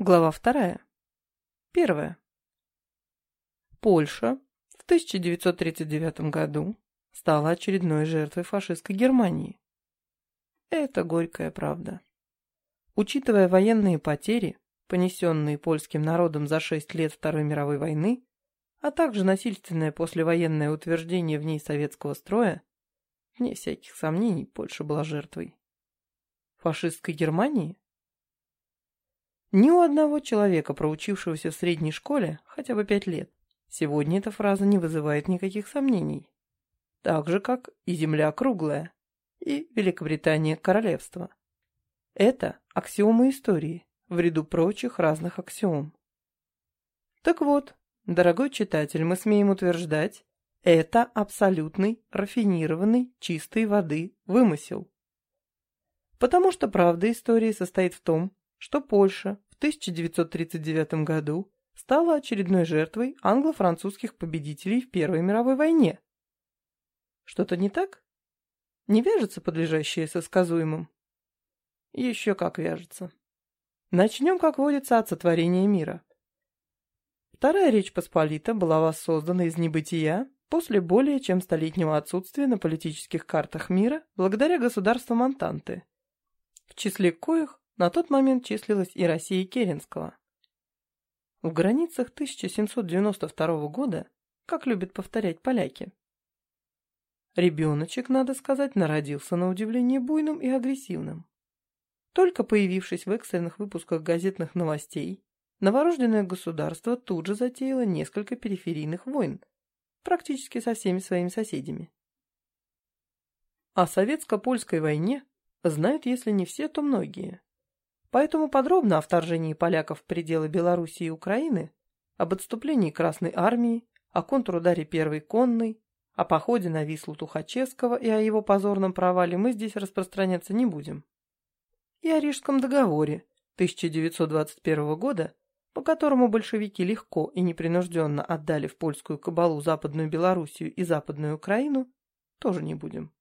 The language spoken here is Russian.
Глава вторая. Первая. Польша в 1939 году стала очередной жертвой фашистской Германии. Это горькая правда. Учитывая военные потери, понесенные польским народом за шесть лет Второй мировой войны, а также насильственное послевоенное утверждение в ней советского строя, вне всяких сомнений Польша была жертвой. Фашистской Германии? Ни у одного человека, проучившегося в средней школе хотя бы пять лет, сегодня эта фраза не вызывает никаких сомнений. Так же, как и Земля круглая, и Великобритания королевство. Это аксиомы истории, в ряду прочих разных аксиом. Так вот, дорогой читатель, мы смеем утверждать, это абсолютный, рафинированный, чистой воды вымысел. Потому что правда истории состоит в том, что Польша в 1939 году стала очередной жертвой англо-французских победителей в Первой мировой войне. Что-то не так? Не вяжется подлежащее со сказуемым? Еще как вяжется. Начнем, как водится, от сотворения мира. Вторая Речь Посполита была воссоздана из небытия после более чем столетнего отсутствия на политических картах мира благодаря государствам Антанты, в числе коих на тот момент числилась и Россия Керенского. В границах 1792 года, как любят повторять поляки. Ребеночек, надо сказать, народился на удивление буйным и агрессивным. Только появившись в экстренных выпусках газетных новостей, новорожденное государство тут же затеяло несколько периферийных войн, практически со всеми своими соседями. О советско-польской войне знают, если не все, то многие. Поэтому подробно о вторжении поляков в пределы Белоруссии и Украины, об отступлении Красной Армии, о контрударе Первой конной, о походе на Вислу Тухачевского и о его позорном провале мы здесь распространяться не будем. И о Рижском договоре 1921 года, по которому большевики легко и непринужденно отдали в польскую кабалу Западную Белоруссию и Западную Украину, тоже не будем.